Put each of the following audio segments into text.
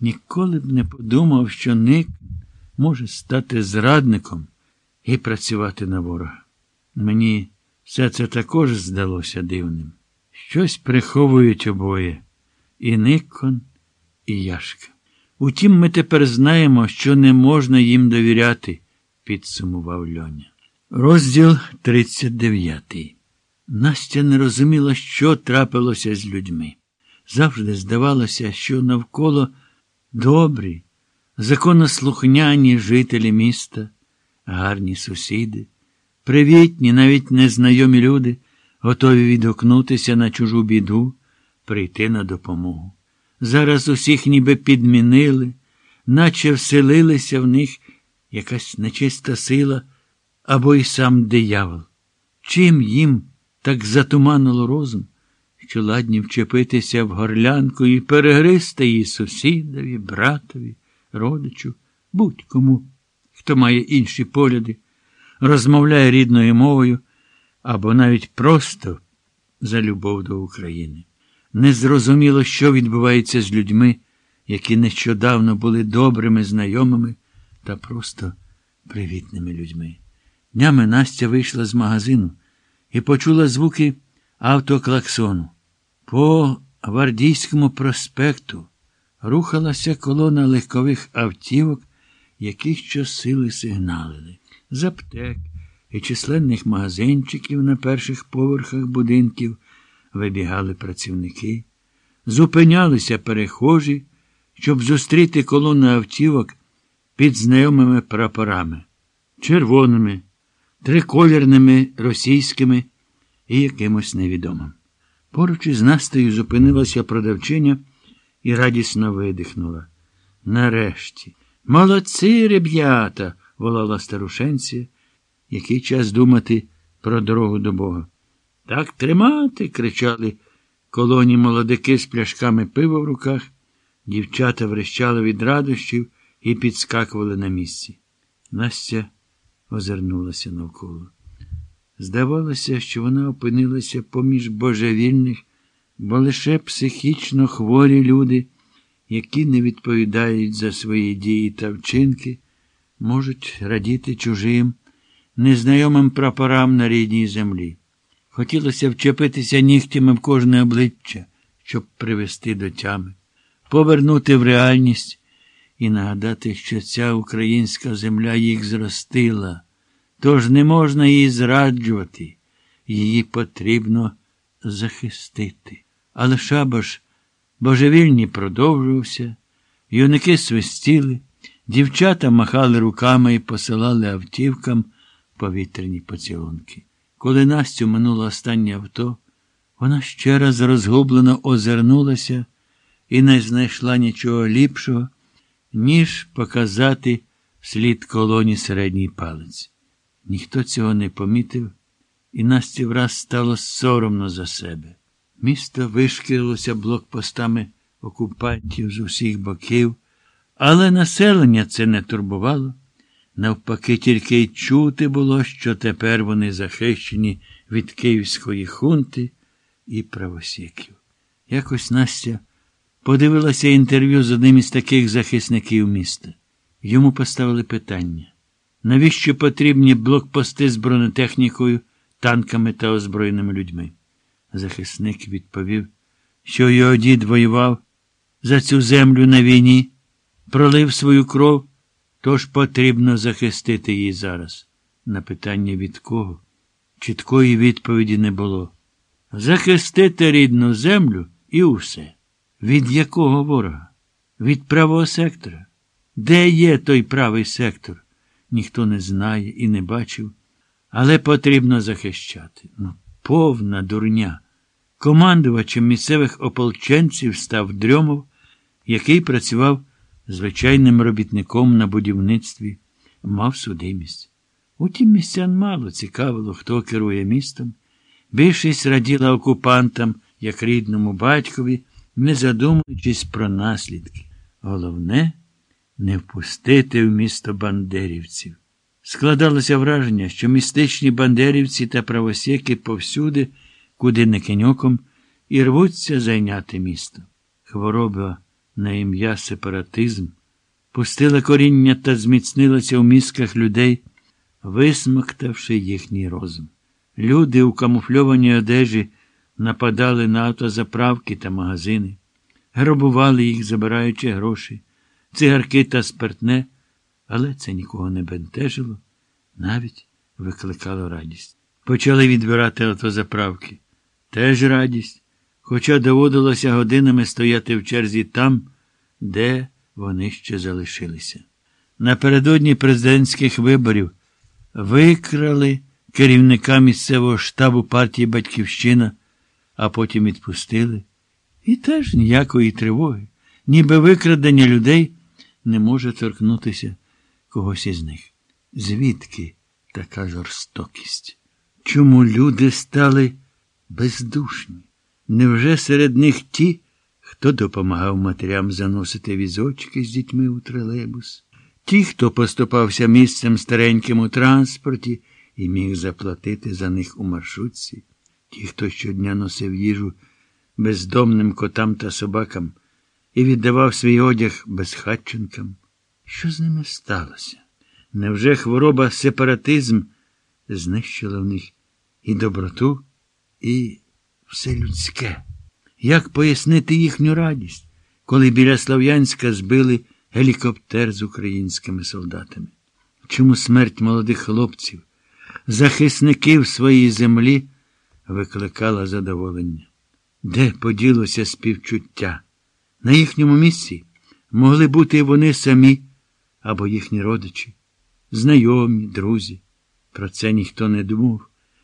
Ніколи б не подумав, що Ник може стати зрадником і працювати на ворога. Мені все це також здалося дивним. Щось приховують обоє і Никон, і Яшка. Утім, ми тепер знаємо, що не можна їм довіряти, підсумував Льоня. Розділ 39. Настя не розуміла, що трапилося з людьми. Завжди здавалося, що навколо добрі, законослухняні жителі міста, гарні сусіди, привітні, навіть незнайомі люди, готові відгукнутися на чужу біду, прийти на допомогу. Зараз усіх ніби підмінили, наче вселилися в них якась нечиста сила або й сам диявол. Чим їм так затуманило розум, що ладні вчепитися в горлянку і перегристи її сусідові, братові, родичу, будь-кому, хто має інші погляди, розмовляє рідною мовою або навіть просто за любов до України. Незрозуміло, що відбувається з людьми, які нещодавно були добрими знайомими та просто привітними людьми. Днями Настя вийшла з магазину і почула звуки автоклаксону. По Гвардійському проспекту рухалася колона легкових автівок, які щосили сигналили. З аптек і численних магазинчиків на перших поверхах будинків вибігали працівники, зупинялися перехожі, щоб зустріти колону автівок під знайомими прапорами, червоними, триколірними російськими і якимось невідомим. Поруч із Настею зупинилася продавчиня і радісно видихнула. Нарешті. Молодці, ребята! волала старушенція, який час думати про дорогу до Бога. Так тримати. кричали колоні молодики з пляшками пива в руках. Дівчата врещали від радощів і підскакували на місці. Настя озирнулася навколо. Здавалося, що вона опинилася поміж божевільних, бо лише психічно хворі люди, які не відповідають за свої дії та вчинки, можуть радіти чужим, незнайомим прапорам на рідній землі. Хотілося вчепитися нігтями в кожне обличчя, щоб привести до тями, повернути в реальність і нагадати, що ця українська земля їх зростила. Тож не можна її зраджувати, її потрібно захистити. Але шабаш божевільні продовжувався, юники свистіли, дівчата махали руками і посилали автівкам повітряні поцілунки. Коли Настю минуло останнє авто, вона ще раз розгублено озирнулася і не знайшла нічого ліпшого, ніж показати слід колоні середній палець. Ніхто цього не помітив, і Насті враз стало соромно за себе. Місто вишкірилося блокпостами окупантів з усіх боків, але населення це не турбувало. Навпаки, тільки й чути було, що тепер вони захищені від київської хунти і правосіків. Якось Настя подивилася інтерв'ю з одним із таких захисників міста. Йому поставили питання. Навіщо потрібні блокпости з бронетехнікою, танками та озброєними людьми? Захисник відповів, що його дід воював за цю землю на війні, пролив свою кров, тож потрібно захистити її зараз. На питання від кого? Чіткої відповіді не було. Захистити рідну землю і усе. Від якого ворога? Від правого сектора? Де є той правий сектор? Ніхто не знає і не бачив, але потрібно захищати. Ну, повна дурня. Командувачем місцевих ополченців став Дрьомов, який працював звичайним робітником на будівництві, мав судимість. Утім, містян мало цікавило, хто керує містом. Більшість раділа окупантам, як рідному батькові, не задумуючись про наслідки. Головне не впустити в місто бандерівців. Складалося враження, що містичні бандерівці та правосеки повсюди, куди не кеньоком, і рвуться зайняти місто. Хвороба на ім'я сепаратизм, пустила коріння та зміцнилася в мізках людей, висмоктавши їхній розум. Люди у камуфльованій одежі нападали на автозаправки та магазини, грабували їх, забираючи гроші, цигарки та спиртне, але це нікого не бентежило, навіть викликало радість. Почали відбирати автозаправки. Теж радість, хоча доводилося годинами стояти в черзі там, де вони ще залишилися. Напередодні президентських виборів викрали керівника місцевого штабу партії Батьківщина, а потім відпустили. І теж ніякої тривоги, ніби викрадення людей не може торкнутися когось із них. Звідки така жорстокість? Чому люди стали бездушні? Невже серед них ті, хто допомагав матерям заносити візочки з дітьми у тролейбус? Ті, хто поступався місцем стареньким у транспорті і міг заплатити за них у маршрутці, ті, хто щодня носив їжу бездомним котам та собакам і віддавав свій одяг безхатченкам. Що з ними сталося? Невже хвороба сепаратизм знищила в них і доброту, і все людське? Як пояснити їхню радість, коли біля Слов'янська збили гелікоптер з українськими солдатами? Чому смерть молодих хлопців, захисників своєї землі викликала задоволення? Де поділося співчуття? На їхньому місці могли бути вони самі або їхні родичі, знайомі, друзі. Про це ніхто не думав,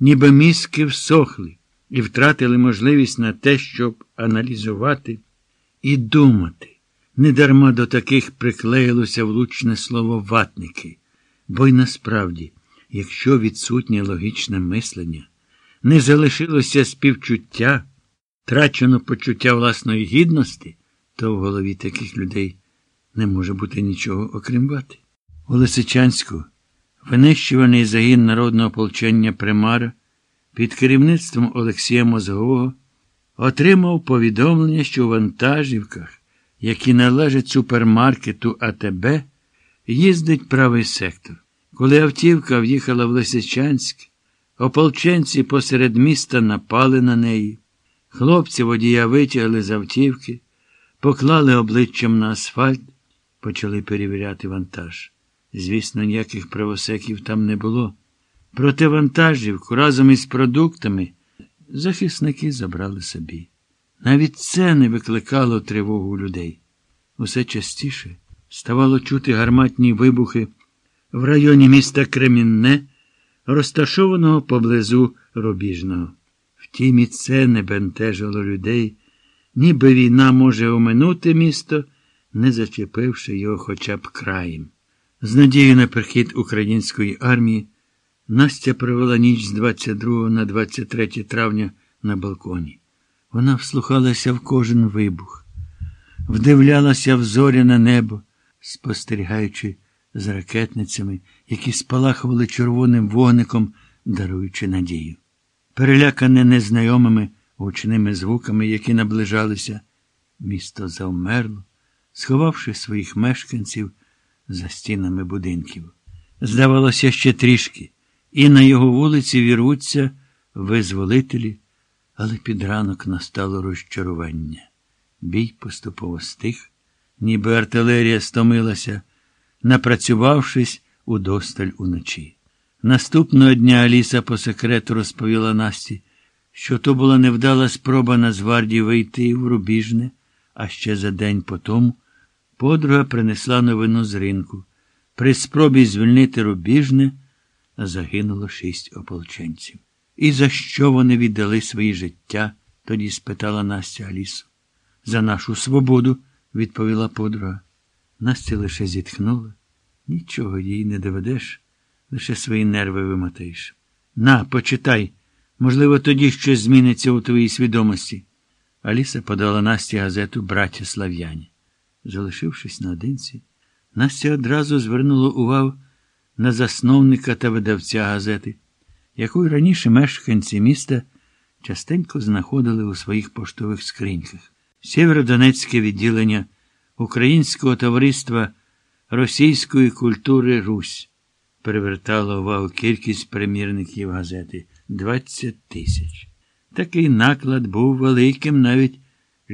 ніби мізки всохли і втратили можливість на те, щоб аналізувати і думати. Недарма до таких приклеїлося влучне слово ватники, бо й насправді, якщо відсутнє логічне мислення, не залишилося співчуття, трачено почуття власної гідності, то в голові таких людей не може бути нічого окрім вати. У Лисичанську винищуваний загін народного ополчення Примара під керівництвом Олексія Мозгового отримав повідомлення, що у вантажівках, які належать супермаркету АТБ, їздить правий сектор. Коли автівка в'їхала в Лисичанськ, ополченці посеред міста напали на неї. Хлопці водія витягли з автівки, поклали обличчям на асфальт, почали перевіряти вантаж. Звісно, ніяких правосеків там не було. Проте вантажівку разом із продуктами захисники забрали собі. Навіть це не викликало тривогу людей. Усе частіше ставало чути гарматні вибухи в районі міста Кремінне, розташованого поблизу Рубіжного. Втім, і це не бентежило людей, ніби війна може оминути місто, не зачепивши його хоча б краєм. З надією на прихід української армії Настя провела ніч з 22 на 23 травня на балконі. Вона вслухалася в кожен вибух, вдивлялася в зоряне небо, спостерігаючи з ракетницями, які спалахували червоним вогником, даруючи надію. Перелякане незнайомими гучними звуками, які наближалися, місто завмерло, сховавши своїх мешканців за стінами будинків. Здавалося, ще трішки, і на його вулиці вірвуться визволителі, але під ранок настало розчарування. Бій поступово стих, ніби артилерія стомилася, напрацювавшись удосталь уночі. Наступного дня Аліса по секрету розповіла Насті, що то була невдала спроба Нацгвардії вийти в Рубіжне, а ще за день по тому подруга принесла новину з ринку. При спробі звільнити Рубіжне загинуло шість ополченців. І за що вони віддали свої життя? тоді спитала Настя Алісу. За нашу свободу, відповіла подруга. Настя лише зітхнула. Нічого їй не доведеш, лише свої нерви вимотаєш. На, почитай. Можливо, тоді щось зміниться у твоїй свідомості. Аліса подала Насті газету Браття Слав'яні. Залишившись наодинці, Настя одразу звернула увагу на засновника та видавця газети, яку раніше мешканці міста частенько знаходили у своїх поштових скриньках. Сєвєродонецьке відділення Українського товариства російської культури Русь. Привертала увагу кількість примірників газети 20 тисяч. Такий наклад був великим навіть